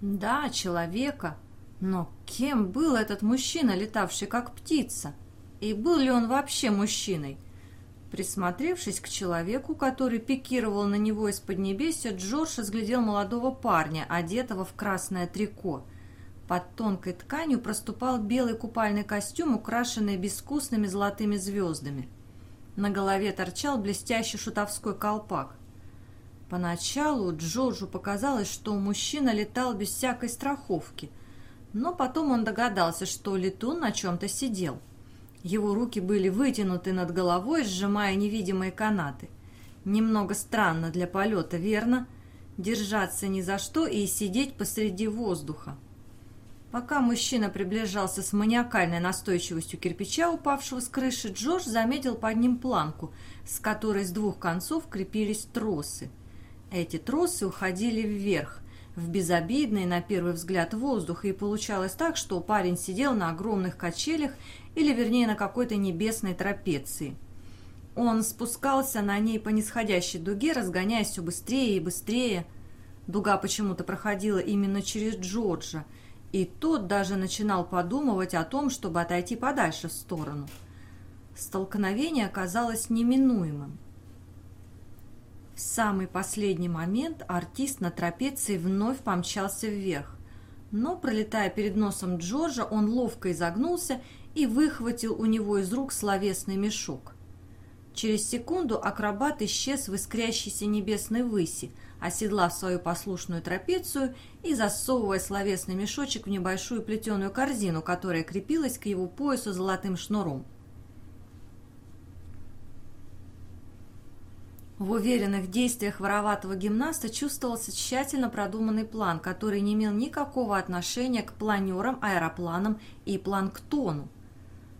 Да, человека. Но кем был этот мужчина, летавший как птица? И был ли он вообще мужчиной? Присмотревшись к человеку, который пикировал на него из-под небесия, Джордж разглядел молодого парня, одетого в красное трико. Под тонкой тканью проступал белый купальный костюм, украшенный безвкусными золотыми звездами. На голове торчал блестящий шутовской колпак. Поначалу Джорджу показалось, что мужчина летал без всякой страховки, но потом он догадался, что летун на чем-то сидел. Его руки были вытянуты над головой, сжимая невидимые канаты. Немного странно для полета, верно? Держаться ни за что и сидеть посреди воздуха. Пока мужчина приближался с маниакальной настойчивостью кирпича, упавшего с крыши, Джордж заметил под ним планку, с которой с двух концов крепились тросы. Эти тросы уходили вверх, в безобидный, на первый взгляд, воздух, и получалось так, что парень сидел на огромных качелях или, вернее, на какой-то небесной трапеции. Он спускался на ней по нисходящей дуге, разгоняясь все быстрее и быстрее. Дуга почему-то проходила именно через Джорджа, и тот даже начинал подумывать о том, чтобы отойти подальше в сторону. Столкновение оказалось неминуемым. В самый последний момент артист на трапеции вновь помчался вверх. Но, пролетая перед носом Джорджа, он ловко изогнулся и выхватил у него из рук словесный мешок. Через секунду акробат исчез в искрящейся небесной выси, оседлав свою послушную трапецию и засовывая словесный мешочек в небольшую плетеную корзину, которая крепилась к его поясу золотым шнуром. В уверенных действиях вороватого гимнаста чувствовался тщательно продуманный план, который не имел никакого отношения к планерам, аэропланам и планктону.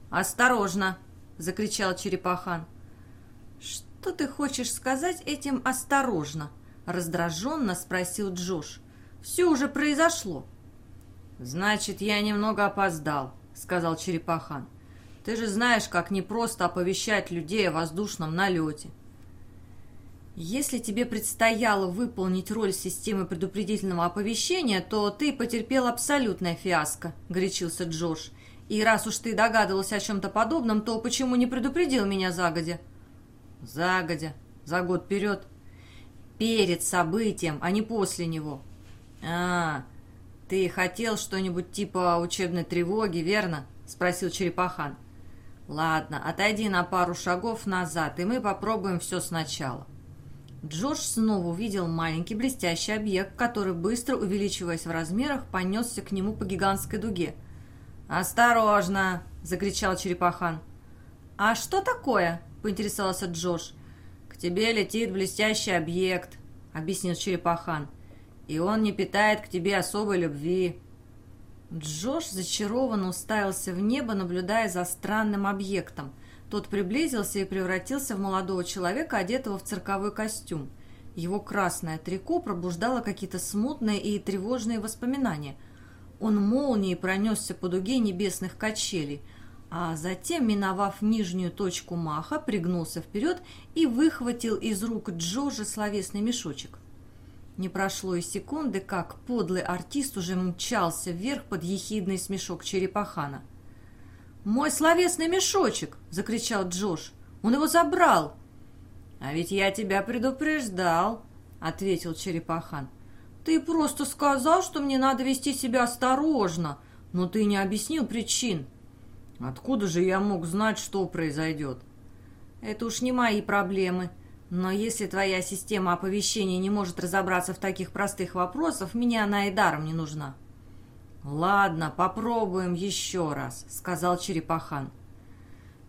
«Осторожно!» – закричал Черепахан. «Что ты хочешь сказать этим «осторожно»?» – раздраженно спросил Джош. «Все уже произошло». «Значит, я немного опоздал», – сказал Черепахан. «Ты же знаешь, как непросто оповещать людей о воздушном налете. Если тебе предстояло выполнить роль системы предупредительного оповещения, то ты потерпел абсолютное фиаско, горячился Джош. И раз уж ты догадывался о чем-то подобном, то почему не предупредил меня загодя? Загодя? За год вперед? Перед событием, а не после него. А, ты хотел что-нибудь типа учебной тревоги, верно? Спросил Черепахан. Ладно, отойди на пару шагов назад, и мы попробуем все сначала. Джордж снова увидел маленький блестящий объект, который, быстро увеличиваясь в размерах, понесся к нему по гигантской дуге. «Осторожно!» – закричал Черепахан. «А что такое?» – поинтересовался Джордж. «К тебе летит блестящий объект», – объяснил Черепахан. «И он не питает к тебе особой любви». Джордж зачарованно уставился в небо, наблюдая за странным объектом – тот приблизился и превратился в молодого человека, одетого в цирковой костюм. Его красное трико пробуждало какие-то смутные и тревожные воспоминания. Он молнией пронесся по дуге небесных качелей, а затем, миновав нижнюю точку маха, пригнулся вперед и выхватил из рук Джорджа словесный мешочек. Не прошло и секунды, как подлый артист уже мчался вверх под ехидный смешок черепахана – «Мой словесный мешочек!» — закричал Джош. «Он его забрал!» «А ведь я тебя предупреждал!» — ответил Черепахан. «Ты просто сказал, что мне надо вести себя осторожно, но ты не объяснил причин». «Откуда же я мог знать, что произойдет?» «Это уж не мои проблемы. Но если твоя система оповещения не может разобраться в таких простых вопросах, мне она и даром не нужна». «Ладно, попробуем еще раз», — сказал Черепахан.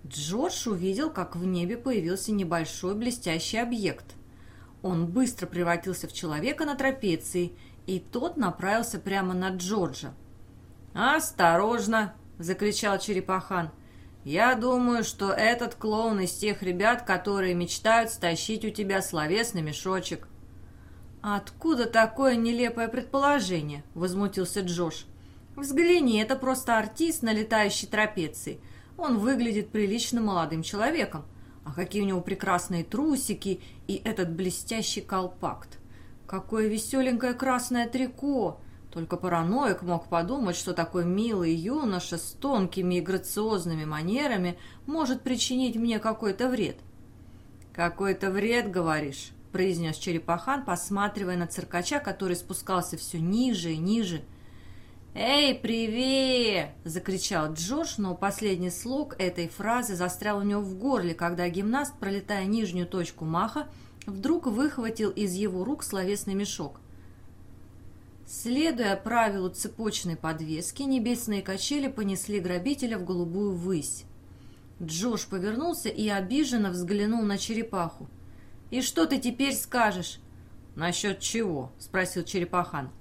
Джордж увидел, как в небе появился небольшой блестящий объект. Он быстро превратился в человека на трапеции, и тот направился прямо на Джорджа. «Осторожно!» — закричал Черепахан. «Я думаю, что этот клоун из тех ребят, которые мечтают стащить у тебя словесный мешочек». «Откуда такое нелепое предположение?» — возмутился Джош. Взгляни, это просто артист на летающей трапеции. Он выглядит прилично молодым человеком. А какие у него прекрасные трусики и этот блестящий колпакт. Какое веселенькое красное трико. Только параноик мог подумать, что такой милый юноша с тонкими и грациозными манерами может причинить мне какой-то вред. «Какой-то вред, говоришь?» – произнес Черепахан, посматривая на циркача, который спускался все ниже и ниже. «Эй, привет!» – закричал Джордж, но последний слог этой фразы застрял у него в горле, когда гимнаст, пролетая нижнюю точку маха, вдруг выхватил из его рук словесный мешок – Следуя правилу цепочной подвески, небесные качели понесли грабителя в голубую высь. Джош повернулся и обиженно взглянул на черепаху. «И что ты теперь скажешь?» «Насчет чего?» – спросил черепахан.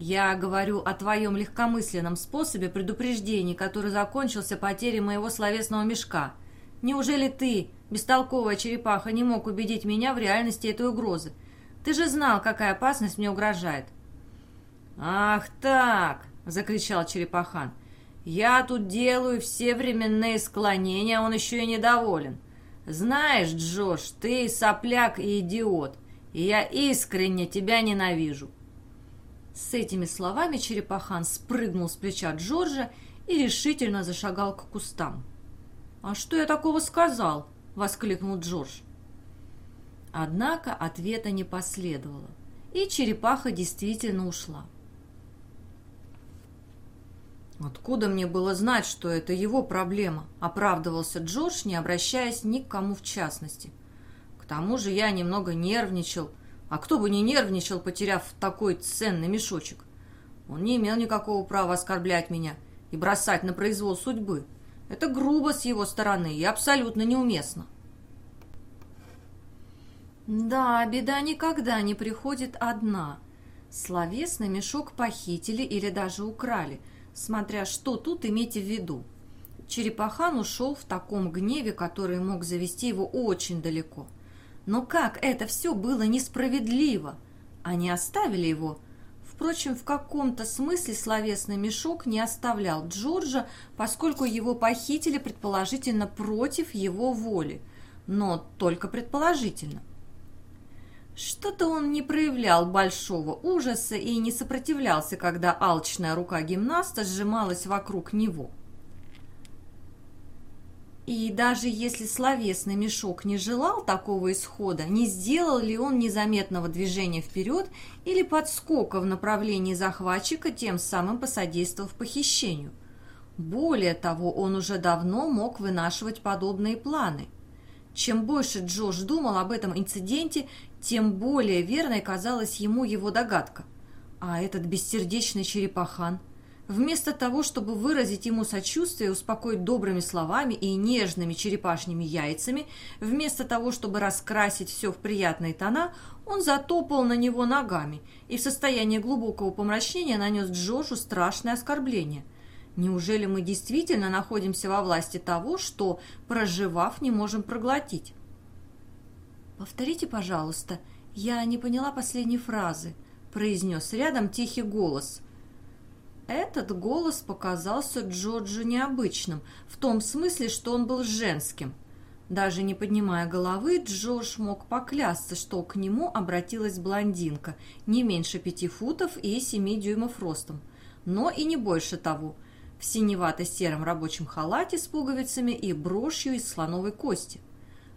«Я говорю о твоем легкомысленном способе предупреждений, который закончился потерей моего словесного мешка. Неужели ты, бестолковая черепаха, не мог убедить меня в реальности этой угрозы? Ты же знал, какая опасность мне угрожает. «Ах так!» — закричал Черепахан. «Я тут делаю все временные склонения, а он еще и недоволен. Знаешь, Джош, ты сопляк и идиот, и я искренне тебя ненавижу». С этими словами Черепахан спрыгнул с плеча Джорджа и решительно зашагал к кустам. «А что я такого сказал?» — воскликнул Джордж. Однако ответа не последовало, и черепаха действительно ушла. «Откуда мне было знать, что это его проблема?» – оправдывался Джордж, не обращаясь ни к кому в частности. «К тому же я немного нервничал. А кто бы не нервничал, потеряв такой ценный мешочек? Он не имел никакого права оскорблять меня и бросать на произвол судьбы. Это грубо с его стороны и абсолютно неуместно». Да, беда никогда не приходит одна. Словесный мешок похитили или даже украли – смотря что тут иметь в виду. Черепахан ушел в таком гневе, который мог завести его очень далеко. Но как это все было несправедливо! Они оставили его. Впрочем, в каком-то смысле словесный мешок не оставлял Джорджа, поскольку его похитили предположительно против его воли, но только предположительно. Что-то он не проявлял большого ужаса и не сопротивлялся, когда алчная рука гимнаста сжималась вокруг него. И даже если словесный мешок не желал такого исхода, не сделал ли он незаметного движения вперед или подскока в направлении захватчика, тем самым посодействовав похищению. Более того, он уже давно мог вынашивать подобные планы – чем больше Джош думал об этом инциденте, тем более верной казалась ему его догадка. А этот бессердечный черепахан, вместо того, чтобы выразить ему сочувствие, успокоить добрыми словами и нежными черепашьими яйцами, вместо того, чтобы раскрасить все в приятные тона, он затопал на него ногами и в состоянии глубокого помрачнения нанес Джошу страшное оскорбление – Неужели мы действительно находимся во власти того, что, проживав, не можем проглотить? «Повторите, пожалуйста, я не поняла последней фразы», — произнес рядом тихий голос. Этот голос показался Джорджу необычным, в том смысле, что он был женским. Даже не поднимая головы, Джордж мог поклясться, что к нему обратилась блондинка, не меньше пяти футов и семи дюймов ростом, но и не больше того — в синевато-сером рабочем халате с пуговицами и брошью из слоновой кости.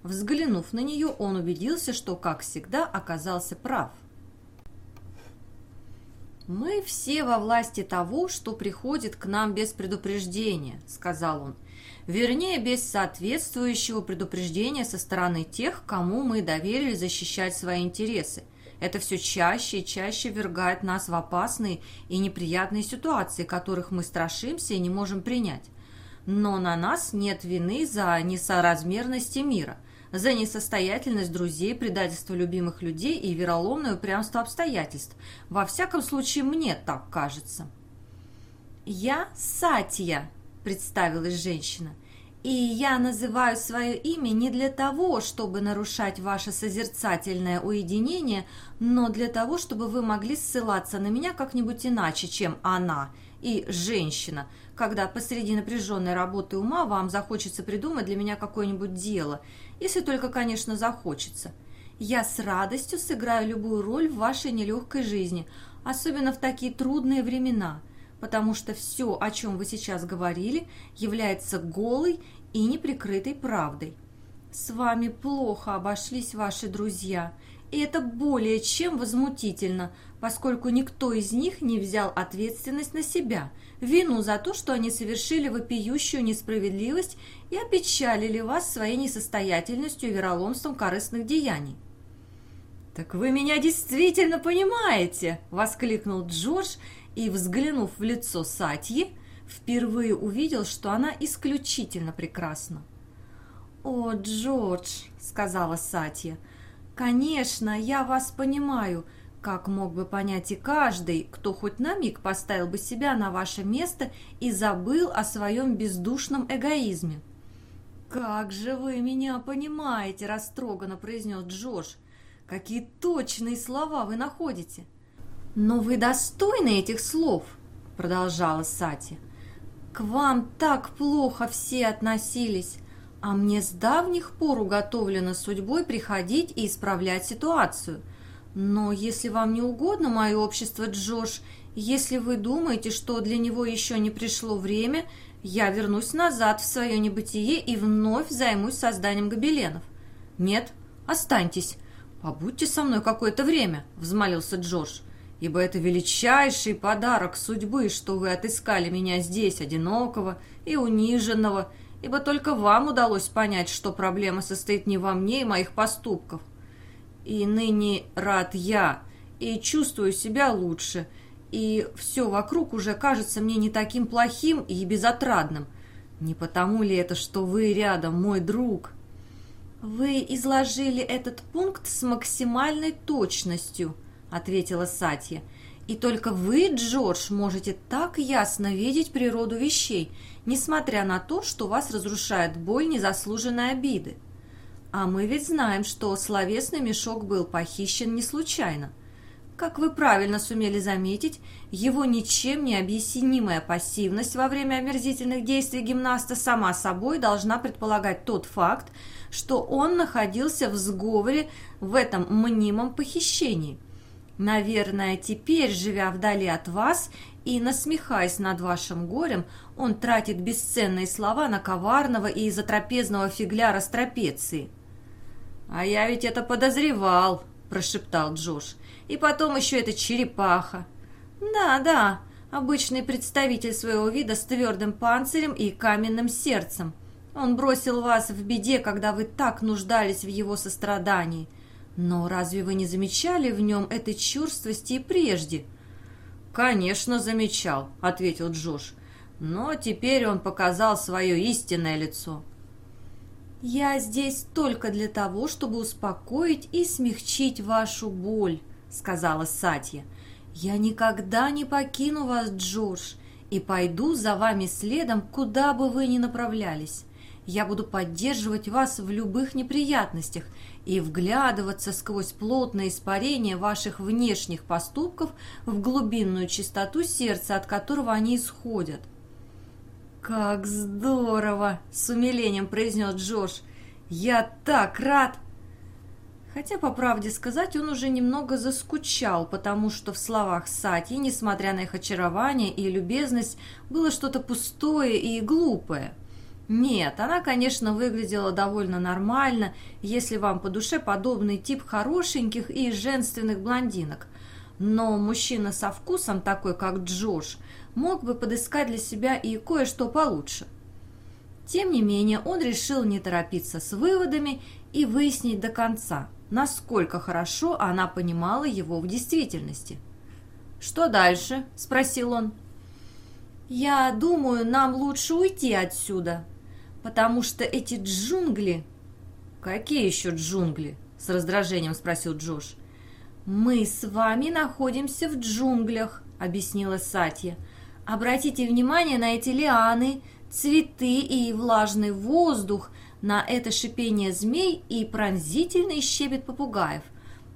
Взглянув на нее, он убедился, что, как всегда, оказался прав. «Мы все во власти того, что приходит к нам без предупреждения», — сказал он. «Вернее, без соответствующего предупреждения со стороны тех, кому мы доверили защищать свои интересы. Это все чаще и чаще вергает нас в опасные и неприятные ситуации, которых мы страшимся и не можем принять. Но на нас нет вины за несоразмерности мира, за несостоятельность друзей, предательство любимых людей и вероломное упрямство обстоятельств. Во всяком случае, мне так кажется. «Я Сатья», — представилась женщина. И я называю свое имя не для того, чтобы нарушать ваше созерцательное уединение, но для того, чтобы вы могли ссылаться на меня как-нибудь иначе, чем она и женщина, когда посреди напряженной работы ума вам захочется придумать для меня какое-нибудь дело, если только, конечно, захочется. Я с радостью сыграю любую роль в вашей нелегкой жизни, особенно в такие трудные времена, потому что все, о чем вы сейчас говорили, является голой и неприкрытой правдой. С вами плохо обошлись ваши друзья, и это более чем возмутительно, поскольку никто из них не взял ответственность на себя, вину за то, что они совершили вопиющую несправедливость и опечалили вас своей несостоятельностью и вероломством корыстных деяний. «Так вы меня действительно понимаете!» – воскликнул Джордж и, взглянув в лицо Сатьи, впервые увидел, что она исключительно прекрасна. «О, Джордж!» – сказала Сатья. «Конечно, я вас понимаю, как мог бы понять и каждый, кто хоть на миг поставил бы себя на ваше место и забыл о своем бездушном эгоизме». «Как же вы меня понимаете!» – растроганно произнес Джордж. «Какие точные слова вы находите!» «Но вы достойны этих слов!» – продолжала Сати. «К вам так плохо все относились, а мне с давних пор уготовлено судьбой приходить и исправлять ситуацию. Но если вам не угодно мое общество, Джош, если вы думаете, что для него еще не пришло время, я вернусь назад в свое небытие и вновь займусь созданием гобеленов. Нет, останьтесь. Побудьте со мной какое-то время, взмолился Джош, ибо это величайший подарок судьбы, что вы отыскали меня здесь, одинокого и униженного, ибо только вам удалось понять, что проблема состоит не во мне и моих поступках. И ныне рад я, и чувствую себя лучше, и все вокруг уже кажется мне не таким плохим и безотрадным. Не потому ли это, что вы рядом, мой друг?» «Вы изложили этот пункт с максимальной точностью», — ответила Сатья. «И только вы, Джордж, можете так ясно видеть природу вещей, несмотря на то, что вас разрушает боль незаслуженной обиды. А мы ведь знаем, что словесный мешок был похищен не случайно. Как вы правильно сумели заметить, его ничем не объяснимая пассивность во время омерзительных действий гимнаста сама собой должна предполагать тот факт, что он находился в сговоре в этом мнимом похищении. Наверное, теперь, живя вдали от вас и насмехаясь над вашим горем, он тратит бесценные слова на коварного и затрапезного фигляра с трапеции. «А я ведь это подозревал», – прошептал Джош. «И потом еще эта черепаха». «Да, да, обычный представитель своего вида с твердым панцирем и каменным сердцем. Он бросил вас в беде, когда вы так нуждались в его сострадании. Но разве вы не замечали в нем этой чувствости и прежде?» «Конечно, замечал», — ответил Джош. «Но теперь он показал свое истинное лицо». «Я здесь только для того, чтобы успокоить и смягчить вашу боль», — сказала Сатья. «Я никогда не покину вас, Джордж, и пойду за вами следом, куда бы вы ни направлялись. Я буду поддерживать вас в любых неприятностях и вглядываться сквозь плотное испарение ваших внешних поступков в глубинную чистоту сердца, от которого они исходят. «Как здорово!» — с умилением произнес Джош. «Я так рад!» Хотя, по правде сказать, он уже немного заскучал, потому что в словах Сати, несмотря на их очарование и любезность, было что-то пустое и глупое. Нет, она, конечно, выглядела довольно нормально, если вам по душе подобный тип хорошеньких и женственных блондинок. Но мужчина со вкусом, такой как Джош, мог бы подыскать для себя и кое-что получше. Тем не менее, он решил не торопиться с выводами и выяснить до конца, насколько хорошо она понимала его в действительности. «Что дальше?» – спросил он. «Я думаю, нам лучше уйти отсюда, потому что эти джунгли...» «Какие еще джунгли?» – с раздражением спросил Джош. «Мы с вами находимся в джунглях», — объяснила Сатья. «Обратите внимание на эти лианы, цветы и влажный воздух, на это шипение змей и пронзительный щебет попугаев.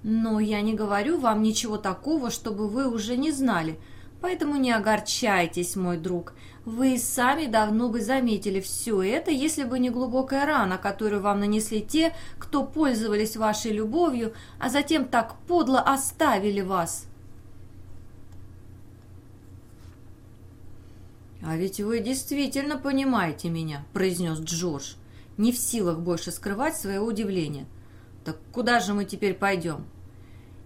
Но я не говорю вам ничего такого, чтобы вы уже не знали, поэтому не огорчайтесь, мой друг. Вы сами давно бы заметили все это, если бы не глубокая рана, которую вам нанесли те, кто пользовались вашей любовью, а затем так подло оставили вас». «А ведь вы действительно понимаете меня», — произнес Джордж, не в силах больше скрывать своего удивления. «Так куда же мы теперь пойдем?»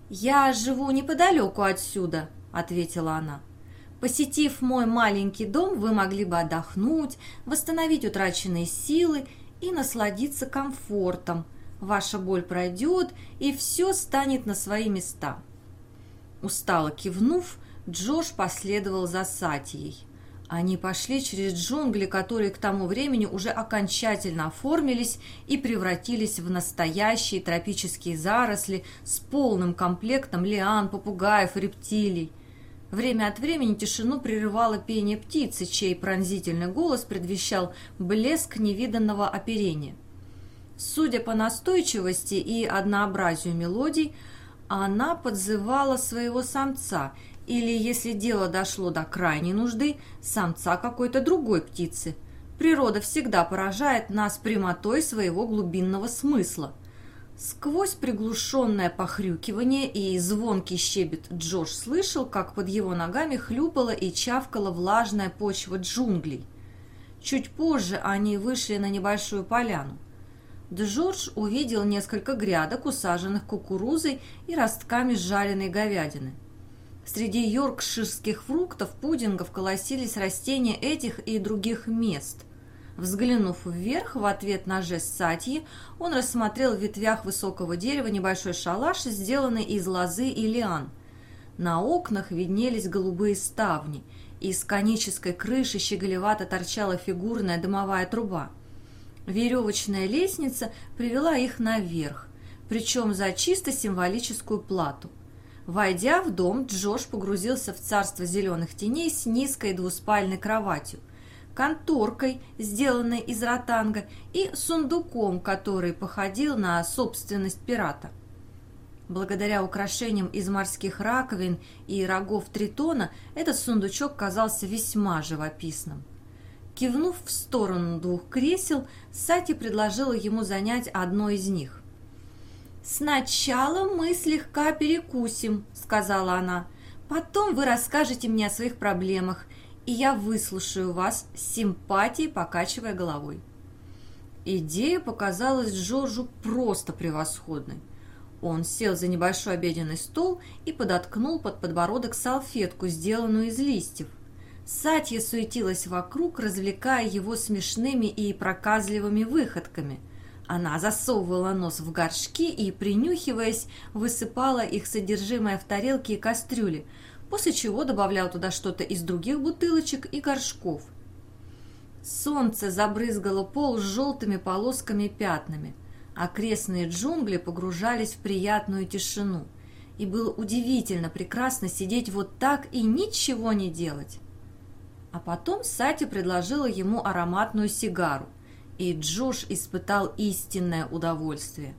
«Я живу неподалеку отсюда», — ответила она. «Посетив мой маленький дом, вы могли бы отдохнуть, восстановить утраченные силы и насладиться комфортом. Ваша боль пройдет, и все станет на свои места». Устало кивнув, Джош последовал за Сатией. Они пошли через джунгли, которые к тому времени уже окончательно оформились и превратились в настоящие тропические заросли с полным комплектом лиан, попугаев рептилий. Время от времени тишину прерывало пение птицы, чей пронзительный голос предвещал блеск невиданного оперения. Судя по настойчивости и однообразию мелодий, она подзывала своего самца – или, если дело дошло до крайней нужды, самца какой-то другой птицы. Природа всегда поражает нас прямотой своего глубинного смысла. Сквозь приглушенное похрюкивание и звонкий щебет Джош слышал, как под его ногами хлюпала и чавкала влажная почва джунглей. Чуть позже они вышли на небольшую поляну. Джордж увидел несколько грядок, усаженных кукурузой и ростками жареной говядины. Среди йоркширских фруктов, пудингов колосились растения этих и других мест. Взглянув вверх в ответ на жест Сатьи, он рассмотрел в ветвях высокого дерева небольшой шалаш, сделанный из лозы и лиан. На окнах виднелись голубые ставни, из конической крыши щеголевато торчала фигурная дымовая труба. Веревочная лестница привела их наверх, причем за чисто символическую плату. Войдя в дом, Джош погрузился в царство зеленых теней с низкой двуспальной кроватью, конторкой, сделанной из ротанга, и сундуком, который походил на собственность пирата. Благодаря украшениям из морских раковин и рогов тритона этот сундучок казался весьма живописным. Кивнув в сторону двух кресел, Сати предложила ему занять одно из них. «Сначала мы слегка перекусим», — сказала она. «Потом вы расскажете мне о своих проблемах, и я выслушаю вас с симпатией, покачивая головой». Идея показалась Джорджу просто превосходной. Он сел за небольшой обеденный стол и подоткнул под подбородок салфетку, сделанную из листьев. Сатья суетилась вокруг, развлекая его смешными и проказливыми выходками – она засовывала нос в горшки и, принюхиваясь, высыпала их содержимое в тарелки и кастрюли, после чего добавляла туда что-то из других бутылочек и горшков. Солнце забрызгало пол с желтыми полосками и пятнами. Окрестные джунгли погружались в приятную тишину. И было удивительно прекрасно сидеть вот так и ничего не делать. А потом Сати предложила ему ароматную сигару и Джош испытал истинное удовольствие.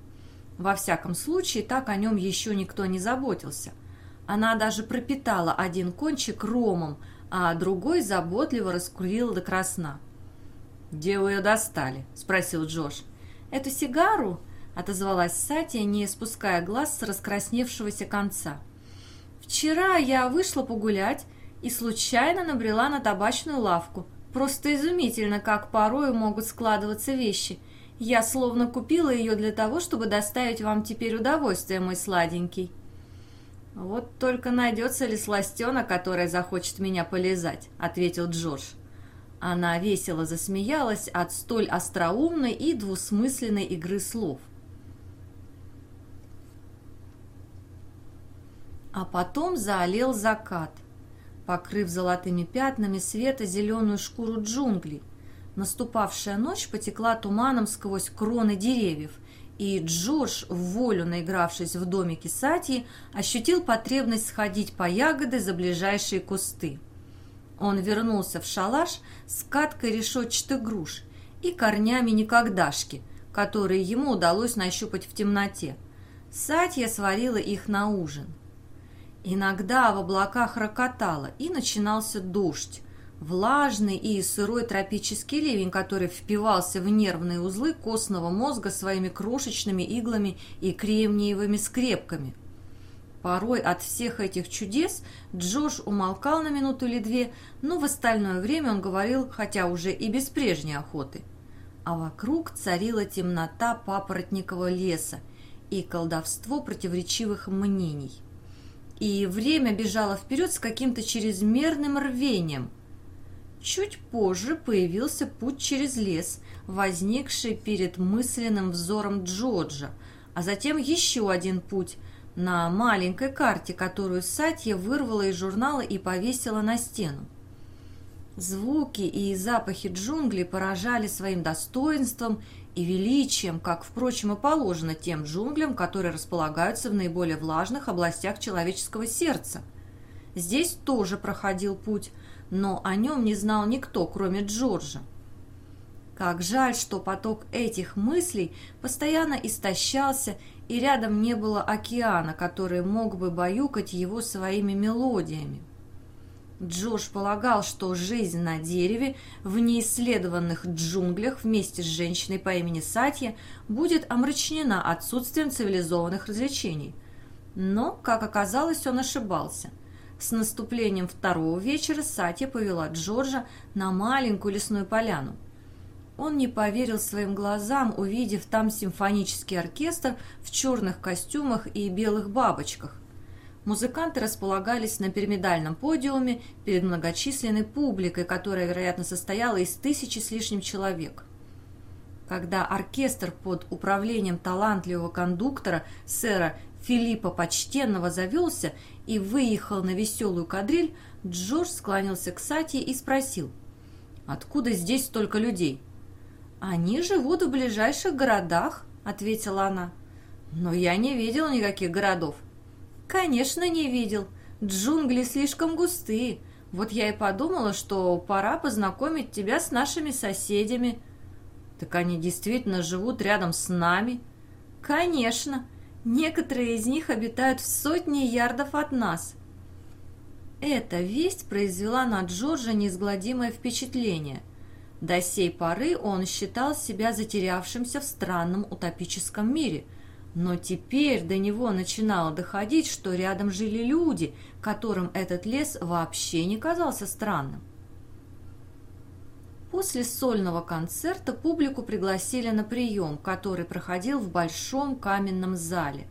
Во всяком случае, так о нем еще никто не заботился. Она даже пропитала один кончик ромом, а другой заботливо раскурила до красна. «Где вы ее достали?» – спросил Джош. «Эту сигару?» – отозвалась Сатия, не спуская глаз с раскрасневшегося конца. «Вчера я вышла погулять и случайно набрела на табачную лавку. Просто изумительно, как порою могут складываться вещи. Я словно купила ее для того, чтобы доставить вам теперь удовольствие, мой сладенький. Вот только найдется ли сластена, которая захочет меня полезать, ответил Джордж. Она весело засмеялась от столь остроумной и двусмысленной игры слов. А потом заолел закат – покрыв золотыми пятнами света зеленую шкуру джунглей. Наступавшая ночь потекла туманом сквозь кроны деревьев, и Джордж, в волю наигравшись в домике Сати, ощутил потребность сходить по ягоды за ближайшие кусты. Он вернулся в шалаш с каткой решетчатых груш и корнями никогдашки, которые ему удалось нащупать в темноте. Сатья сварила их на ужин. Иногда в облаках рокотало, и начинался дождь. Влажный и сырой тропический ливень, который впивался в нервные узлы костного мозга своими крошечными иглами и кремниевыми скрепками. Порой от всех этих чудес Джош умолкал на минуту или две, но в остальное время он говорил, хотя уже и без прежней охоты. А вокруг царила темнота папоротникового леса и колдовство противоречивых мнений. И время бежало вперед с каким-то чрезмерным рвением. Чуть позже появился путь через лес, возникший перед мысленным взором Джорджа, а затем еще один путь – на маленькой карте, которую Сатья вырвала из журнала и повесила на стену. Звуки и запахи джунглей поражали своим достоинством и величием, как, впрочем, и положено тем джунглям, которые располагаются в наиболее влажных областях человеческого сердца. Здесь тоже проходил путь, но о нем не знал никто, кроме Джорджа. Как жаль, что поток этих мыслей постоянно истощался и рядом не было океана, который мог бы баюкать его своими мелодиями. Джош полагал, что жизнь на дереве в неисследованных джунглях вместе с женщиной по имени Сатья будет омрачнена отсутствием цивилизованных развлечений. Но, как оказалось, он ошибался. С наступлением второго вечера Сатья повела Джорджа на маленькую лесную поляну – он не поверил своим глазам, увидев там симфонический оркестр в черных костюмах и белых бабочках. Музыканты располагались на пирамидальном подиуме перед многочисленной публикой, которая, вероятно, состояла из тысячи с лишним человек. Когда оркестр под управлением талантливого кондуктора сэра Филиппа Почтенного завелся и выехал на веселую кадриль, Джордж склонился к Сати и спросил, «Откуда здесь столько людей?» «Они живут в ближайших городах», — ответила она. «Но я не видел никаких городов». «Конечно, не видел. Джунгли слишком густые. Вот я и подумала, что пора познакомить тебя с нашими соседями». «Так они действительно живут рядом с нами?» «Конечно. Некоторые из них обитают в сотне ярдов от нас». Эта весть произвела на Джорджа неизгладимое впечатление – до сей поры он считал себя затерявшимся в странном утопическом мире, но теперь до него начинало доходить, что рядом жили люди, которым этот лес вообще не казался странным. После сольного концерта публику пригласили на прием, который проходил в большом каменном зале.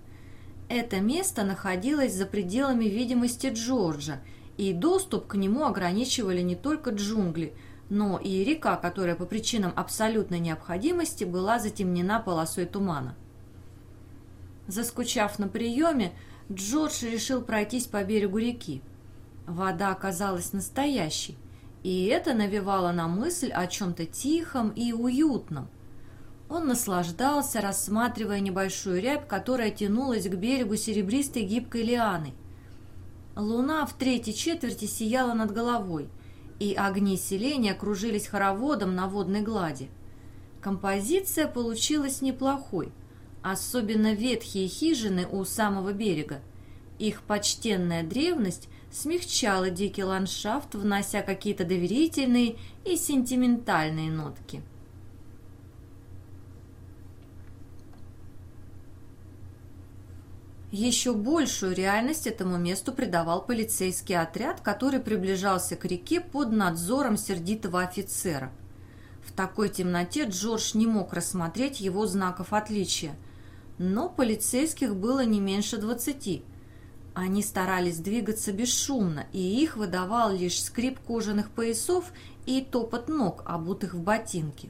Это место находилось за пределами видимости Джорджа, и доступ к нему ограничивали не только джунгли – но и река, которая по причинам абсолютной необходимости была затемнена полосой тумана. Заскучав на приеме, Джордж решил пройтись по берегу реки. Вода оказалась настоящей, и это навевало на мысль о чем-то тихом и уютном. Он наслаждался, рассматривая небольшую рябь, которая тянулась к берегу серебристой гибкой лианой. Луна в третьей четверти сияла над головой – и огни селения кружились хороводом на водной глади. Композиция получилась неплохой, особенно ветхие хижины у самого берега. Их почтенная древность смягчала дикий ландшафт, внося какие-то доверительные и сентиментальные нотки. Еще большую реальность этому месту придавал полицейский отряд, который приближался к реке под надзором сердитого офицера. В такой темноте Джордж не мог рассмотреть его знаков отличия, но полицейских было не меньше двадцати. Они старались двигаться бесшумно, и их выдавал лишь скрип кожаных поясов и топот ног, обутых в ботинки.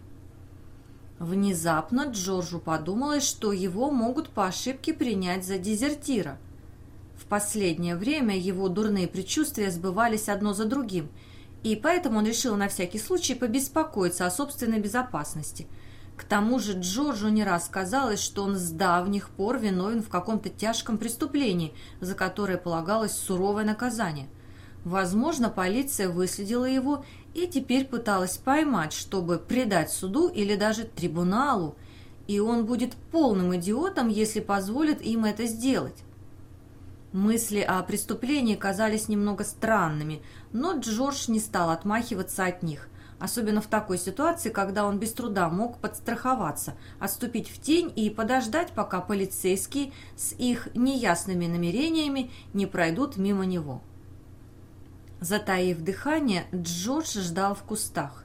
Внезапно Джорджу подумалось, что его могут по ошибке принять за дезертира. В последнее время его дурные предчувствия сбывались одно за другим, и поэтому он решил на всякий случай побеспокоиться о собственной безопасности. К тому же Джорджу не раз казалось, что он с давних пор виновен в каком-то тяжком преступлении, за которое полагалось суровое наказание – Возможно, полиция выследила его и теперь пыталась поймать, чтобы предать суду или даже трибуналу, и он будет полным идиотом, если позволит им это сделать. Мысли о преступлении казались немного странными, но Джордж не стал отмахиваться от них. Особенно в такой ситуации, когда он без труда мог подстраховаться, отступить в тень и подождать, пока полицейские с их неясными намерениями не пройдут мимо него. Затаив дыхание, Джордж ждал в кустах.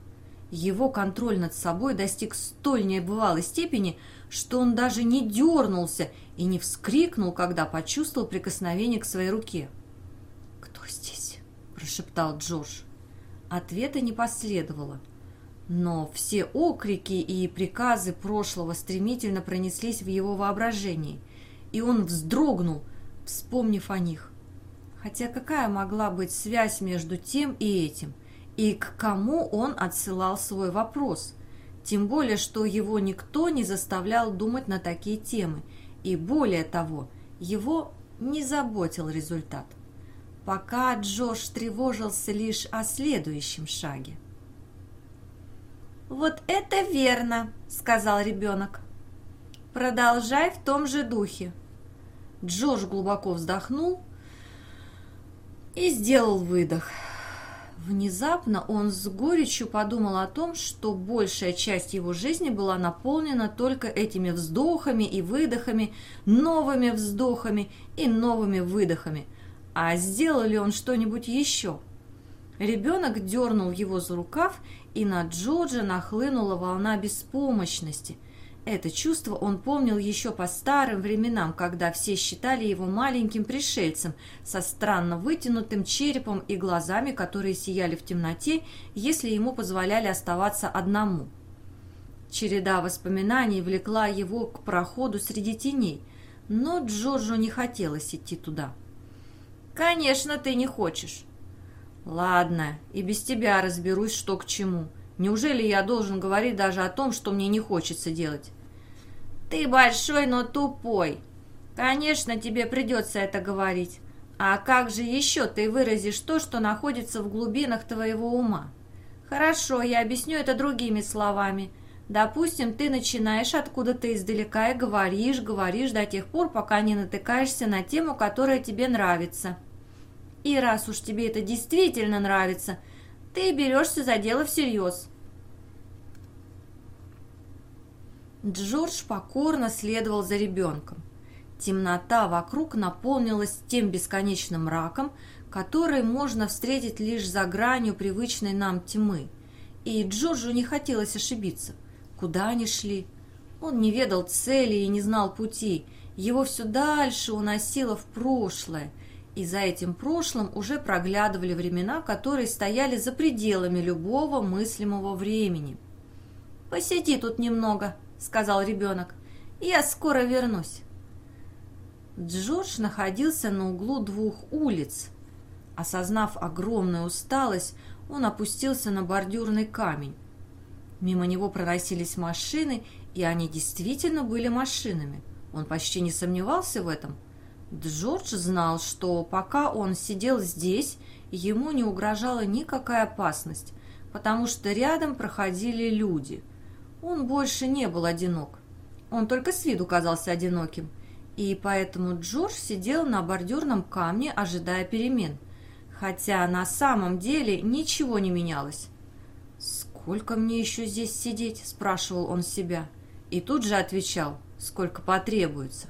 Его контроль над собой достиг столь небывалой степени, что он даже не дернулся и не вскрикнул, когда почувствовал прикосновение к своей руке. «Кто здесь?» – прошептал Джордж. Ответа не последовало. Но все окрики и приказы прошлого стремительно пронеслись в его воображении, и он вздрогнул, вспомнив о них. Хотя какая могла быть связь между тем и этим? И к кому он отсылал свой вопрос? Тем более, что его никто не заставлял думать на такие темы, и более того, его не заботил результат пока Джош тревожился лишь о следующем шаге. «Вот это верно!» — сказал ребенок. «Продолжай в том же духе». Джош глубоко вздохнул и сделал выдох. Внезапно он с горечью подумал о том, что большая часть его жизни была наполнена только этими вздохами и выдохами, новыми вздохами и новыми выдохами, а сделал ли он что-нибудь еще? Ребенок дернул его за рукав, и на Джорджа нахлынула волна беспомощности. Это чувство он помнил еще по старым временам, когда все считали его маленьким пришельцем со странно вытянутым черепом и глазами, которые сияли в темноте, если ему позволяли оставаться одному. Череда воспоминаний влекла его к проходу среди теней, но Джорджу не хотелось идти туда. «Конечно, ты не хочешь». «Ладно, и без тебя разберусь, что к чему. Неужели я должен говорить даже о том, что мне не хочется делать?» «Ты большой, но тупой. Конечно, тебе придется это говорить. А как же еще ты выразишь то, что находится в глубинах твоего ума? Хорошо, я объясню это другими словами. Допустим, ты начинаешь откуда-то издалека и говоришь, говоришь до тех пор, пока не натыкаешься на тему, которая тебе нравится. И раз уж тебе это действительно нравится, ты берешься за дело всерьез. Джордж покорно следовал за ребенком. Темнота вокруг наполнилась тем бесконечным мраком, который можно встретить лишь за гранью привычной нам тьмы. И Джорджу не хотелось ошибиться. Куда они шли? Он не ведал цели и не знал пути. Его все дальше уносило в прошлое – и за этим прошлым уже проглядывали времена, которые стояли за пределами любого мыслимого времени. «Посиди тут немного», — сказал ребенок. «Я скоро вернусь». Джордж находился на углу двух улиц. Осознав огромную усталость, он опустился на бордюрный камень. Мимо него проносились машины, и они действительно были машинами. Он почти не сомневался в этом — Джордж знал, что пока он сидел здесь, ему не угрожала никакая опасность, потому что рядом проходили люди. Он больше не был одинок. Он только с виду казался одиноким, и поэтому Джордж сидел на бордюрном камне, ожидая перемен, хотя на самом деле ничего не менялось. «Сколько мне еще здесь сидеть?» – спрашивал он себя. И тут же отвечал, сколько потребуется.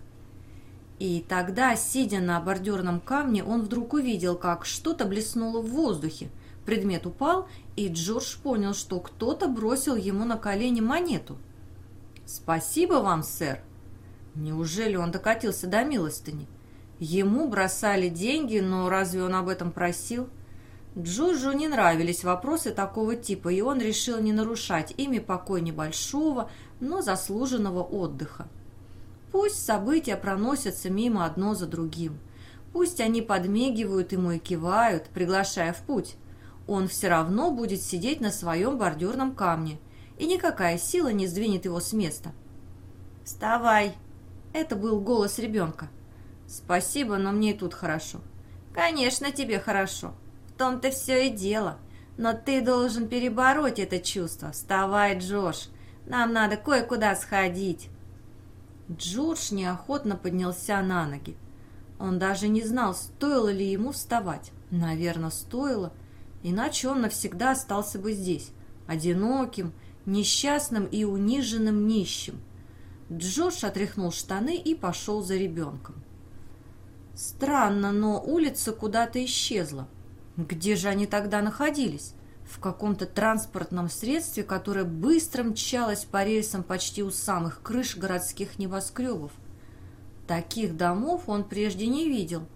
И тогда, сидя на бордюрном камне, он вдруг увидел, как что-то блеснуло в воздухе. Предмет упал, и Джордж понял, что кто-то бросил ему на колени монету. «Спасибо вам, сэр!» Неужели он докатился до милостыни? Ему бросали деньги, но разве он об этом просил? Джорджу не нравились вопросы такого типа, и он решил не нарушать ими покой небольшого, но заслуженного отдыха. Пусть события проносятся мимо одно за другим. Пусть они подмигивают ему и кивают, приглашая в путь. Он все равно будет сидеть на своем бордюрном камне, и никакая сила не сдвинет его с места. «Вставай!» Это был голос ребенка. «Спасибо, но мне и тут хорошо». «Конечно, тебе хорошо. В том-то все и дело. Но ты должен перебороть это чувство. Вставай, Джош. Нам надо кое-куда сходить». Джордж неохотно поднялся на ноги. Он даже не знал, стоило ли ему вставать. Наверное, стоило, иначе он навсегда остался бы здесь. одиноким, несчастным и униженным нищим. Джордж отряхнул штаны и пошел за ребенком. Странно, но улица куда-то исчезла. Где же они тогда находились? В каком-то транспортном средстве, которое быстро мчалось по рельсам почти у самых крыш городских небоскребов. Таких домов он прежде не видел.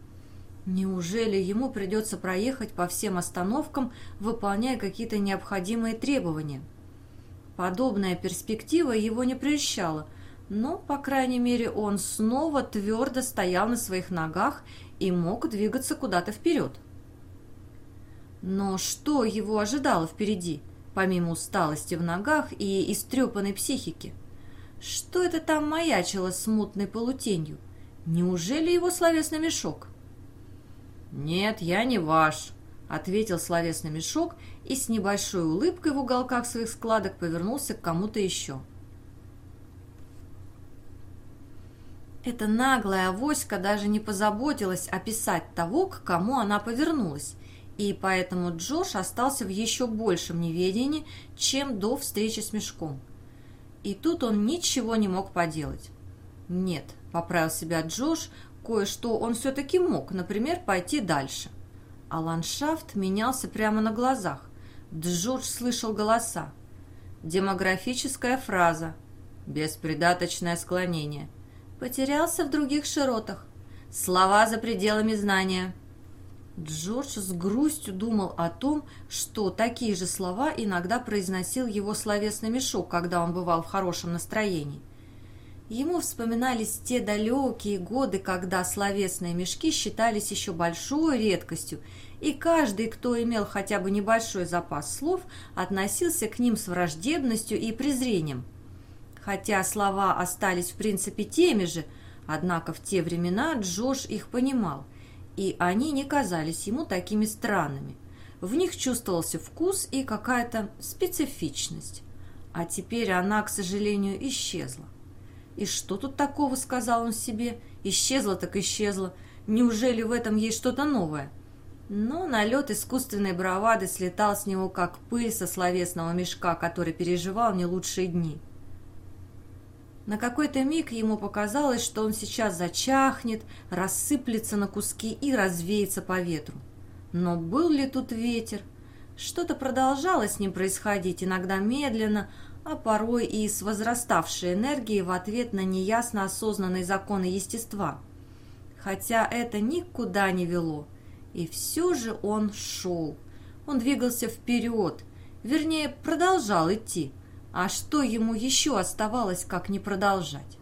Неужели ему придется проехать по всем остановкам, выполняя какие-то необходимые требования? Подобная перспектива его не прельщала, но, по крайней мере, он снова твердо стоял на своих ногах и мог двигаться куда-то вперед. Но что его ожидало впереди, помимо усталости в ногах и истрепанной психики? Что это там маячило смутной полутенью? Неужели его словесный мешок? «Нет, я не ваш», — ответил словесный мешок и с небольшой улыбкой в уголках своих складок повернулся к кому-то еще. Эта наглая авоська даже не позаботилась описать того, к кому она повернулась, и поэтому Джош остался в еще большем неведении, чем до встречи с мешком. И тут он ничего не мог поделать. Нет, поправил себя Джош, кое-что он все-таки мог, например, пойти дальше. А ландшафт менялся прямо на глазах. Джордж слышал голоса. Демографическая фраза. Беспредаточное склонение. Потерялся в других широтах. Слова за пределами знания. Джордж с грустью думал о том, что такие же слова иногда произносил его словесный мешок, когда он бывал в хорошем настроении. Ему вспоминались те далекие годы, когда словесные мешки считались еще большой редкостью, и каждый, кто имел хотя бы небольшой запас слов, относился к ним с враждебностью и презрением. Хотя слова остались в принципе теми же, однако в те времена Джош их понимал – и они не казались ему такими странными. В них чувствовался вкус и какая-то специфичность. А теперь она, к сожалению, исчезла. «И что тут такого?» — сказал он себе. «Исчезла так исчезла. Неужели в этом есть что-то новое?» Но налет искусственной бравады слетал с него, как пыль со словесного мешка, который переживал не лучшие дни. На какой-то миг ему показалось, что он сейчас зачахнет, рассыплется на куски и развеется по ветру. Но был ли тут ветер? Что-то продолжало с ним происходить, иногда медленно, а порой и с возраставшей энергией в ответ на неясно осознанные законы естества. Хотя это никуда не вело. И все же он шел. Он двигался вперед, вернее, продолжал идти. А что ему еще оставалось, как не продолжать?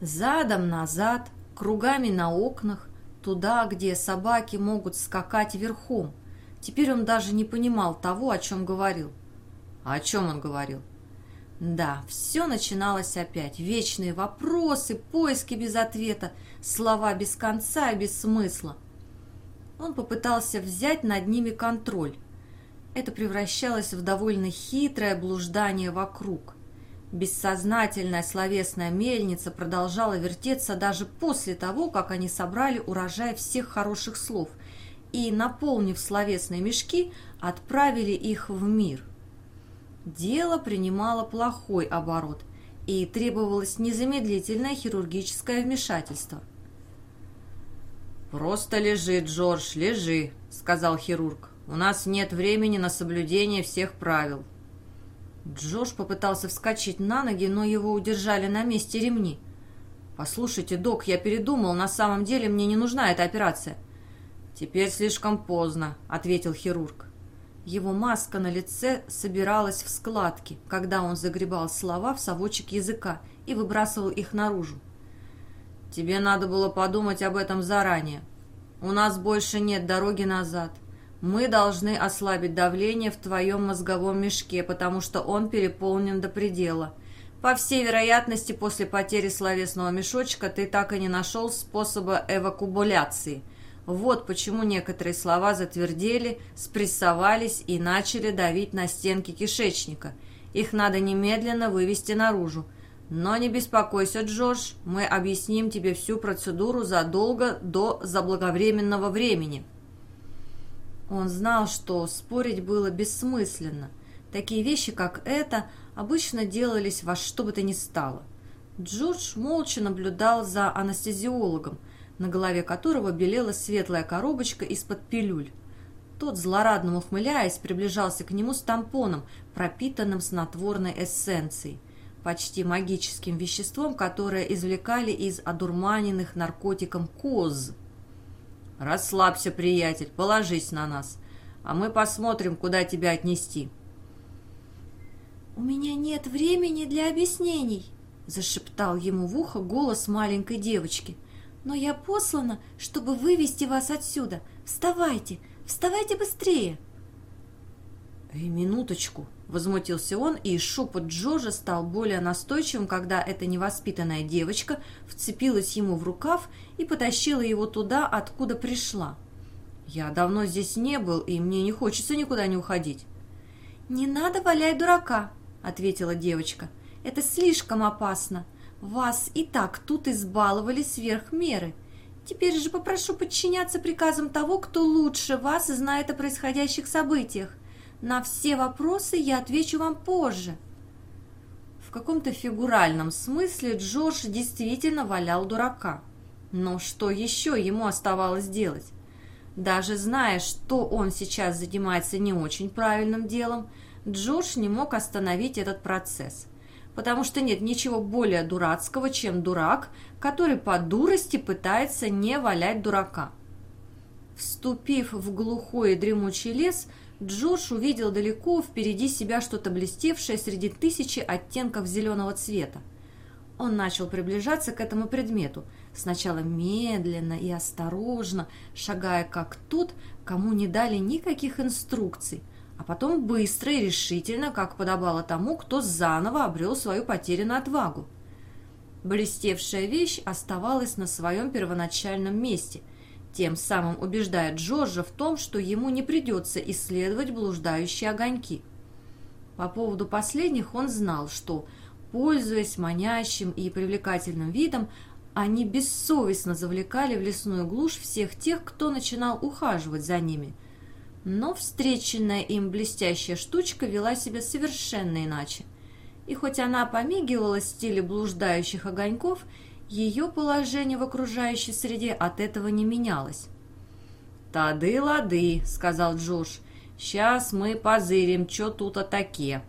Задом назад, кругами на окнах, туда, где собаки могут скакать верхом. Теперь он даже не понимал того, о чем говорил. А о чем он говорил? Да, все начиналось опять. Вечные вопросы, поиски без ответа, слова без конца и без смысла – он попытался взять над ними контроль. Это превращалось в довольно хитрое блуждание вокруг. Бессознательная словесная мельница продолжала вертеться даже после того, как они собрали урожай всех хороших слов и, наполнив словесные мешки, отправили их в мир. Дело принимало плохой оборот, и требовалось незамедлительное хирургическое вмешательство. «Просто лежи, Джордж, лежи», — сказал хирург. «У нас нет времени на соблюдение всех правил». Джордж попытался вскочить на ноги, но его удержали на месте ремни. «Послушайте, док, я передумал, на самом деле мне не нужна эта операция». «Теперь слишком поздно», — ответил хирург. Его маска на лице собиралась в складки, когда он загребал слова в совочек языка и выбрасывал их наружу. Тебе надо было подумать об этом заранее. У нас больше нет дороги назад. Мы должны ослабить давление в твоем мозговом мешке, потому что он переполнен до предела. По всей вероятности, после потери словесного мешочка ты так и не нашел способа эвакубуляции. Вот почему некоторые слова затвердели, спрессовались и начали давить на стенки кишечника. Их надо немедленно вывести наружу. Но не беспокойся, Джордж, мы объясним тебе всю процедуру задолго до заблаговременного времени. Он знал, что спорить было бессмысленно. Такие вещи, как это, обычно делались во что бы то ни стало. Джордж молча наблюдал за анестезиологом, на голове которого белела светлая коробочка из-под пилюль. Тот, злорадно ухмыляясь, приближался к нему с тампоном, пропитанным снотворной эссенцией, почти магическим веществом, которое извлекали из одурманенных наркотиком коз. «Расслабься, приятель, положись на нас, а мы посмотрим, куда тебя отнести». «У меня нет времени для объяснений», — зашептал ему в ухо голос маленькой девочки. «Но я послана, чтобы вывести вас отсюда. Вставайте, вставайте быстрее!» «Эй, минуточку!» — возмутился он, и шепот Джорджа стал более настойчивым, когда эта невоспитанная девочка вцепилась ему в рукав и потащила его туда, откуда пришла. «Я давно здесь не был, и мне не хочется никуда не уходить». «Не надо валять дурака!» — ответила девочка. «Это слишком опасно. Вас и так тут избаловали сверх меры. Теперь же попрошу подчиняться приказам того, кто лучше вас знает о происходящих событиях. На все вопросы я отвечу вам позже». В каком-то фигуральном смысле Джордж действительно валял дурака. Но что еще ему оставалось делать? Даже зная, что он сейчас занимается не очень правильным делом, Джордж не мог остановить этот процесс, потому что нет ничего более дурацкого, чем дурак, который по дурости пытается не валять дурака. Вступив в глухой и дремучий лес, Джордж увидел далеко впереди себя что-то блестевшее среди тысячи оттенков зеленого цвета. Он начал приближаться к этому предмету, сначала медленно и осторожно, шагая как тот, кому не дали никаких инструкций, а потом быстро и решительно, как подобало тому, кто заново обрел свою потерянную отвагу. Блестевшая вещь оставалась на своем первоначальном месте, тем самым убеждая Джорджа в том, что ему не придется исследовать блуждающие огоньки. По поводу последних он знал, что, пользуясь манящим и привлекательным видом, они бессовестно завлекали в лесную глушь всех тех, кто начинал ухаживать за ними – но встреченная им блестящая штучка вела себя совершенно иначе. И хоть она помигивала стиле блуждающих огоньков, ее положение в окружающей среде от этого не менялось. «Тады-лады», — сказал Джош, — «сейчас мы позырим, что тут а таке».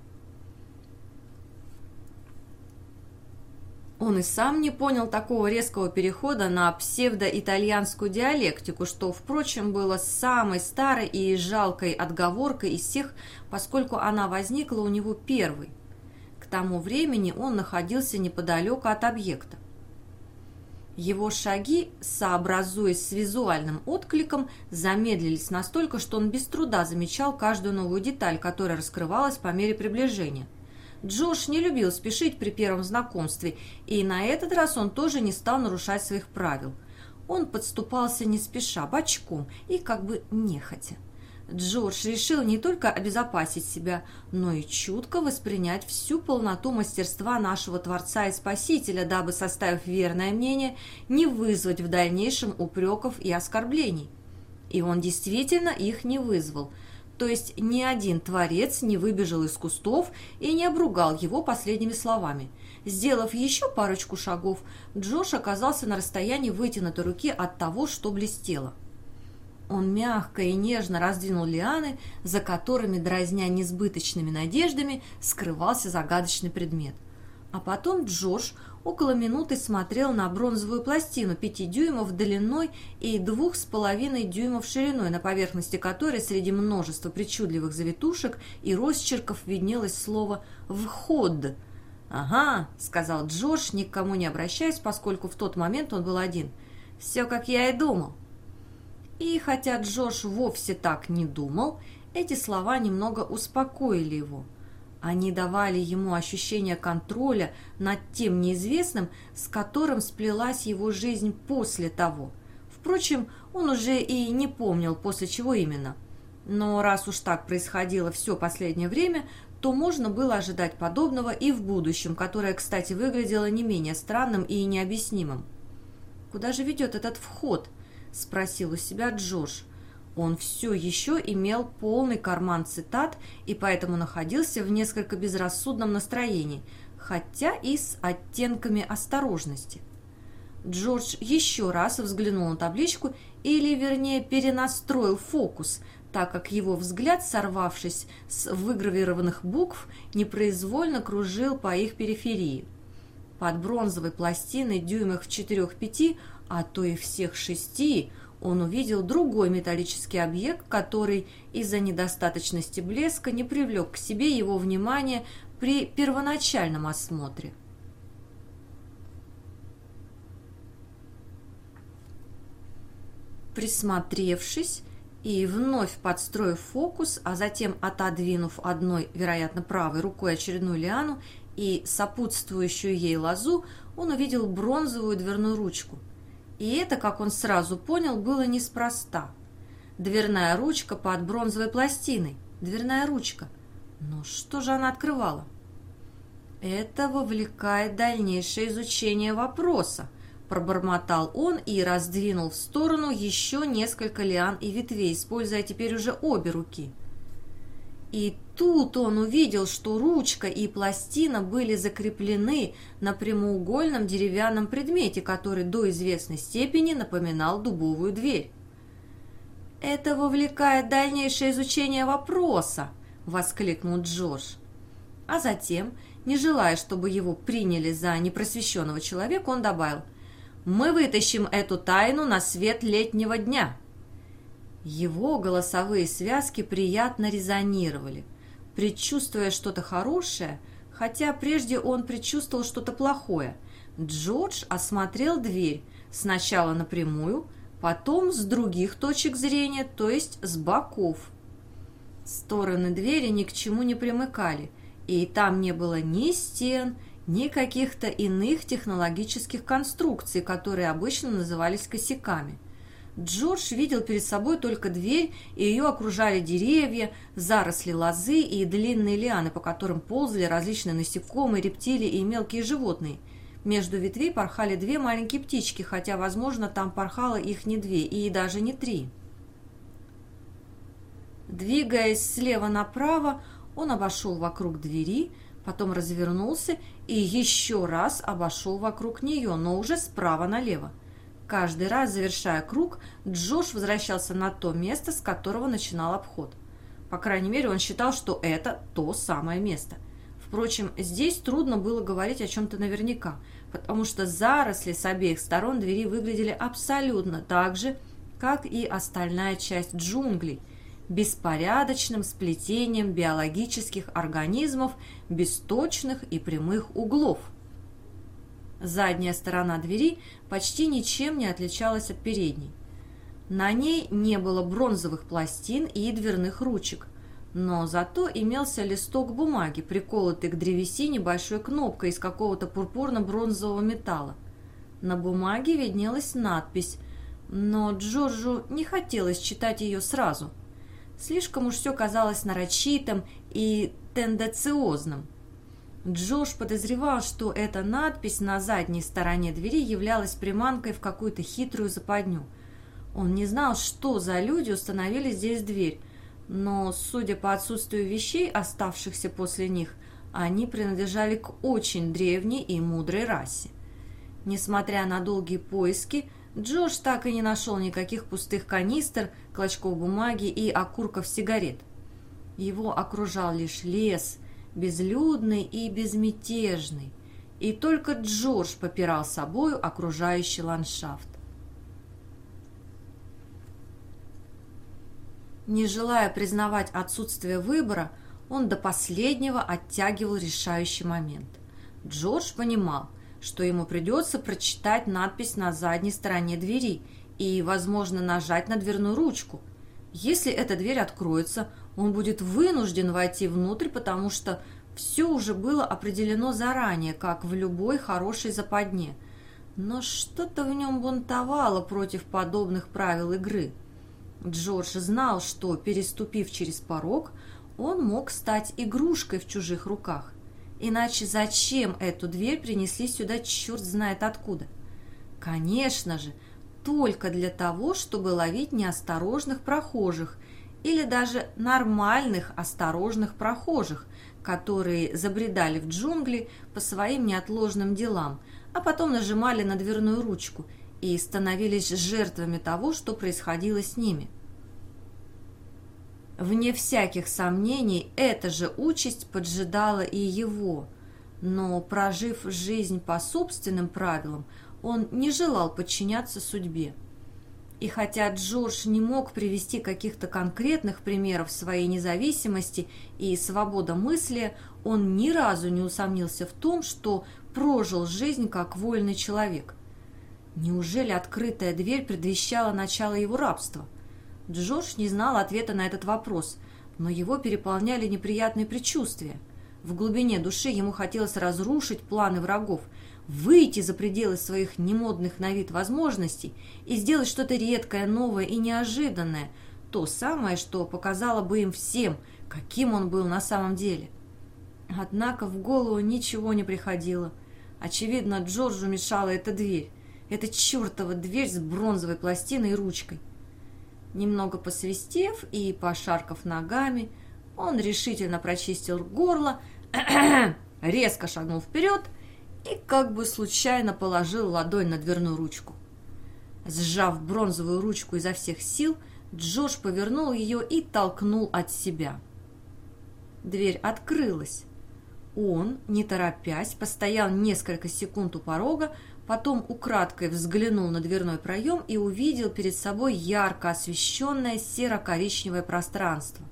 Он и сам не понял такого резкого перехода на псевдоитальянскую диалектику, что, впрочем, было самой старой и жалкой отговоркой из всех, поскольку она возникла у него первой. К тому времени он находился неподалеку от объекта. Его шаги, сообразуясь с визуальным откликом, замедлились настолько, что он без труда замечал каждую новую деталь, которая раскрывалась по мере приближения – Джош не любил спешить при первом знакомстве, и на этот раз он тоже не стал нарушать своих правил. Он подступался не спеша, бочком и как бы нехотя. Джордж решил не только обезопасить себя, но и чутко воспринять всю полноту мастерства нашего Творца и Спасителя, дабы, составив верное мнение, не вызвать в дальнейшем упреков и оскорблений. И он действительно их не вызвал – то есть ни один творец не выбежал из кустов и не обругал его последними словами. Сделав еще парочку шагов, Джош оказался на расстоянии вытянутой руки от того, что блестело. Он мягко и нежно раздвинул лианы, за которыми, дразня несбыточными надеждами, скрывался загадочный предмет. А потом Джош около минуты смотрел на бронзовую пластину пяти дюймов длиной и двух с половиной дюймов шириной, на поверхности которой среди множества причудливых завитушек и росчерков виднелось слово «вход». «Ага», — сказал Джордж, никому не обращаясь, поскольку в тот момент он был один. «Все, как я и думал». И хотя Джордж вовсе так не думал, эти слова немного успокоили его — они давали ему ощущение контроля над тем неизвестным, с которым сплелась его жизнь после того. Впрочем, он уже и не помнил, после чего именно. Но раз уж так происходило все последнее время, то можно было ожидать подобного и в будущем, которое, кстати, выглядело не менее странным и необъяснимым. «Куда же ведет этот вход?» – спросил у себя Джордж. Он все еще имел полный карман цитат и поэтому находился в несколько безрассудном настроении, хотя и с оттенками осторожности. Джордж еще раз взглянул на табличку, или, вернее, перенастроил фокус, так как его взгляд, сорвавшись с выгравированных букв, непроизвольно кружил по их периферии. Под бронзовой пластиной дюймах в четырех-пяти, а то и всех шести, он увидел другой металлический объект, который из-за недостаточности блеска не привлек к себе его внимание при первоначальном осмотре. Присмотревшись и вновь подстроив фокус, а затем отодвинув одной, вероятно, правой рукой очередную лиану и сопутствующую ей лозу, он увидел бронзовую дверную ручку. И это, как он сразу понял, было неспроста. Дверная ручка под бронзовой пластиной. Дверная ручка. Но что же она открывала? Это вовлекает дальнейшее изучение вопроса – Пробормотал он и раздвинул в сторону еще несколько лиан и ветвей, используя теперь уже обе руки. И тут он увидел, что ручка и пластина были закреплены на прямоугольном деревянном предмете, который до известной степени напоминал дубовую дверь. «Это вовлекает дальнейшее изучение вопроса», — воскликнул Джордж. А затем, не желая, чтобы его приняли за непросвещенного человека, он добавил — мы вытащим эту тайну на свет летнего дня». Его голосовые связки приятно резонировали. Предчувствуя что-то хорошее, хотя прежде он предчувствовал что-то плохое, Джордж осмотрел дверь сначала напрямую, потом с других точек зрения, то есть с боков. Стороны двери ни к чему не примыкали, и там не было ни стен, ни каких-то иных технологических конструкций, которые обычно назывались косяками. Джордж видел перед собой только дверь, и ее окружали деревья, заросли лозы и длинные лианы, по которым ползали различные насекомые, рептилии и мелкие животные. Между ветвей порхали две маленькие птички, хотя, возможно, там порхало их не две и даже не три. Двигаясь слева направо, он обошел вокруг двери, потом развернулся и еще раз обошел вокруг нее, но уже справа налево. Каждый раз, завершая круг, Джош возвращался на то место, с которого начинал обход. По крайней мере, он считал, что это то самое место. Впрочем, здесь трудно было говорить о чем-то наверняка, потому что заросли с обеих сторон двери выглядели абсолютно так же, как и остальная часть джунглей – беспорядочным сплетением биологических организмов без точных и прямых углов. Задняя сторона двери почти ничем не отличалась от передней. На ней не было бронзовых пластин и дверных ручек, но зато имелся листок бумаги, приколотый к древесине большой кнопкой из какого-то пурпурно-бронзового металла. На бумаге виднелась надпись, но Джорджу не хотелось читать ее сразу – Слишком уж все казалось нарочитым и тенденциозным. Джош подозревал, что эта надпись на задней стороне двери являлась приманкой в какую-то хитрую западню. Он не знал, что за люди установили здесь дверь, но, судя по отсутствию вещей, оставшихся после них, они принадлежали к очень древней и мудрой расе. Несмотря на долгие поиски, Джош так и не нашел никаких пустых канистр, клочков бумаги и окурков сигарет. Его окружал лишь лес, безлюдный и безмятежный, и только Джордж попирал собою окружающий ландшафт. Не желая признавать отсутствие выбора, он до последнего оттягивал решающий момент. Джордж понимал – что ему придется прочитать надпись на задней стороне двери и, возможно, нажать на дверную ручку. Если эта дверь откроется, он будет вынужден войти внутрь, потому что все уже было определено заранее, как в любой хорошей западне. Но что-то в нем бунтовало против подобных правил игры. Джордж знал, что, переступив через порог, он мог стать игрушкой в чужих руках. Иначе зачем эту дверь принесли сюда черт знает откуда? Конечно же, только для того, чтобы ловить неосторожных прохожих или даже нормальных осторожных прохожих, которые забредали в джунгли по своим неотложным делам, а потом нажимали на дверную ручку и становились жертвами того, что происходило с ними. Вне всяких сомнений, эта же участь поджидала и его, но, прожив жизнь по собственным правилам, он не желал подчиняться судьбе. И хотя Джордж не мог привести каких-то конкретных примеров своей независимости и свободомыслия, он ни разу не усомнился в том, что прожил жизнь как вольный человек. Неужели открытая дверь предвещала начало его рабства? Джордж не знал ответа на этот вопрос, но его переполняли неприятные предчувствия. В глубине души ему хотелось разрушить планы врагов – выйти за пределы своих немодных на вид возможностей и сделать что-то редкое, новое и неожиданное, то самое, что показало бы им всем, каким он был на самом деле. Однако в голову ничего не приходило. Очевидно, Джорджу мешала эта дверь. Эта чертова дверь с бронзовой пластиной и ручкой. Немного посвистев и пошаркав ногами, он решительно прочистил горло, резко шагнул вперед и как бы случайно положил ладонь на дверную ручку. Сжав бронзовую ручку изо всех сил, Джош повернул ее и толкнул от себя. Дверь открылась. Он, не торопясь, постоял несколько секунд у порога, потом украдкой взглянул на дверной проем и увидел перед собой ярко освещенное серо-коричневое пространство.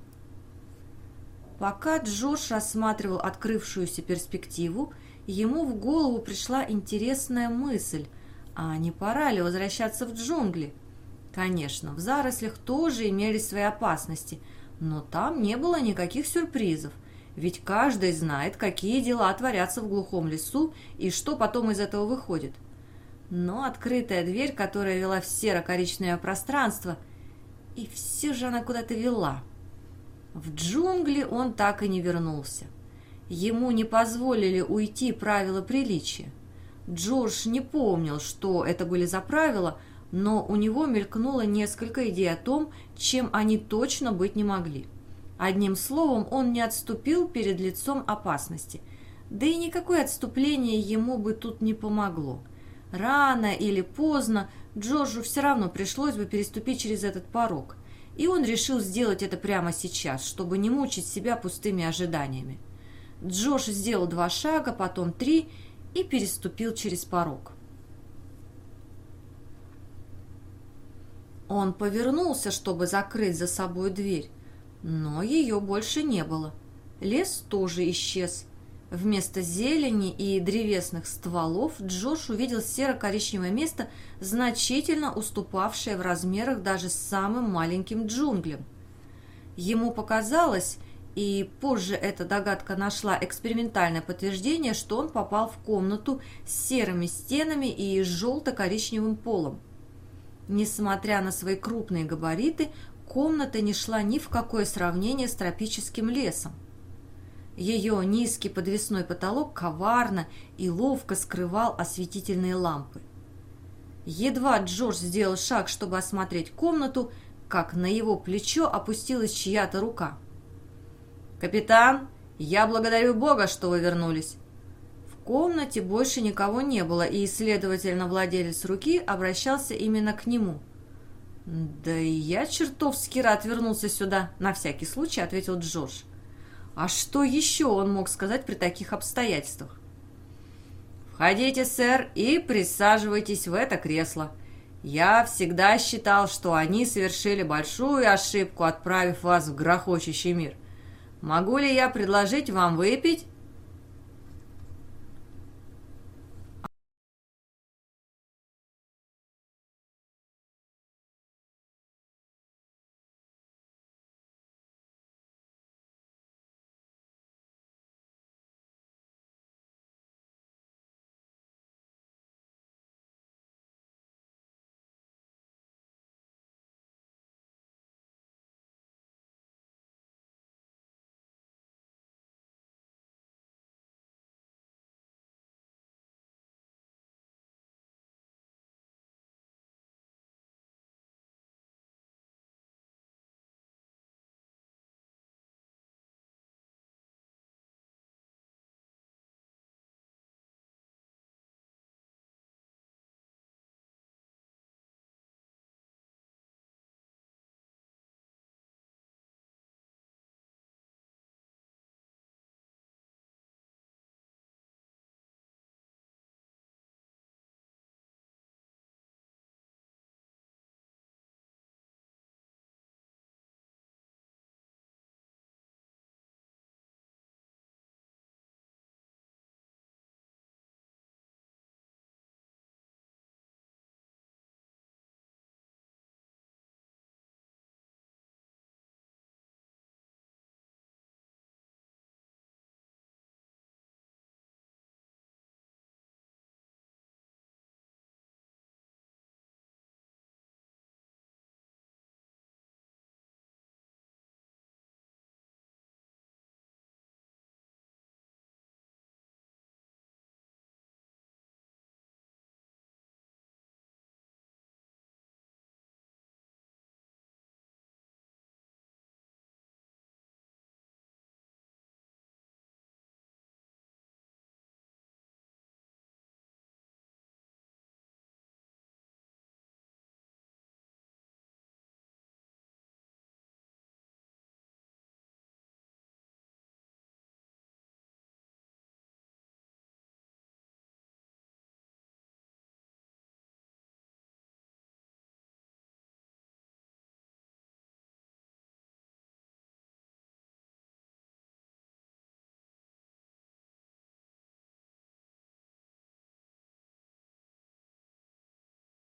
Пока Джош рассматривал открывшуюся перспективу, ему в голову пришла интересная мысль, а не пора ли возвращаться в джунгли? Конечно, в зарослях тоже имелись свои опасности, но там не было никаких сюрпризов, ведь каждый знает, какие дела творятся в глухом лесу и что потом из этого выходит. Но открытая дверь, которая вела в серо-коричневое пространство, и все же она куда-то вела. В джунгли он так и не вернулся. Ему не позволили уйти правила приличия. Джордж не помнил, что это были за правила, но у него мелькнуло несколько идей о том, чем они точно быть не могли. Одним словом, он не отступил перед лицом опасности. Да и никакое отступление ему бы тут не помогло. Рано или поздно Джорджу все равно пришлось бы переступить через этот порог. И он решил сделать это прямо сейчас, чтобы не мучить себя пустыми ожиданиями. Джош сделал два шага, потом три и переступил через порог. Он повернулся, чтобы закрыть за собой дверь, но ее больше не было. Лес тоже исчез. Вместо зелени и древесных стволов Джош увидел серо-коричневое место, значительно уступавшее в размерах даже самым маленьким джунглям. Ему показалось, и позже эта догадка нашла экспериментальное подтверждение, что он попал в комнату с серыми стенами и желто-коричневым полом. Несмотря на свои крупные габариты, комната не шла ни в какое сравнение с тропическим лесом. Ее низкий подвесной потолок коварно и ловко скрывал осветительные лампы. Едва Джордж сделал шаг, чтобы осмотреть комнату, как на его плечо опустилась чья-то рука – «Капитан, я благодарю Бога, что вы вернулись». В комнате больше никого не было, и, следовательно, владелец руки обращался именно к нему. «Да и я чертовски рад вернулся сюда, на всякий случай», — ответил Джордж. А что еще он мог сказать при таких обстоятельствах? «Входите, сэр, и присаживайтесь в это кресло. Я всегда считал, что они совершили большую ошибку, отправив вас в грохочущий мир. Могу ли я предложить вам выпить?»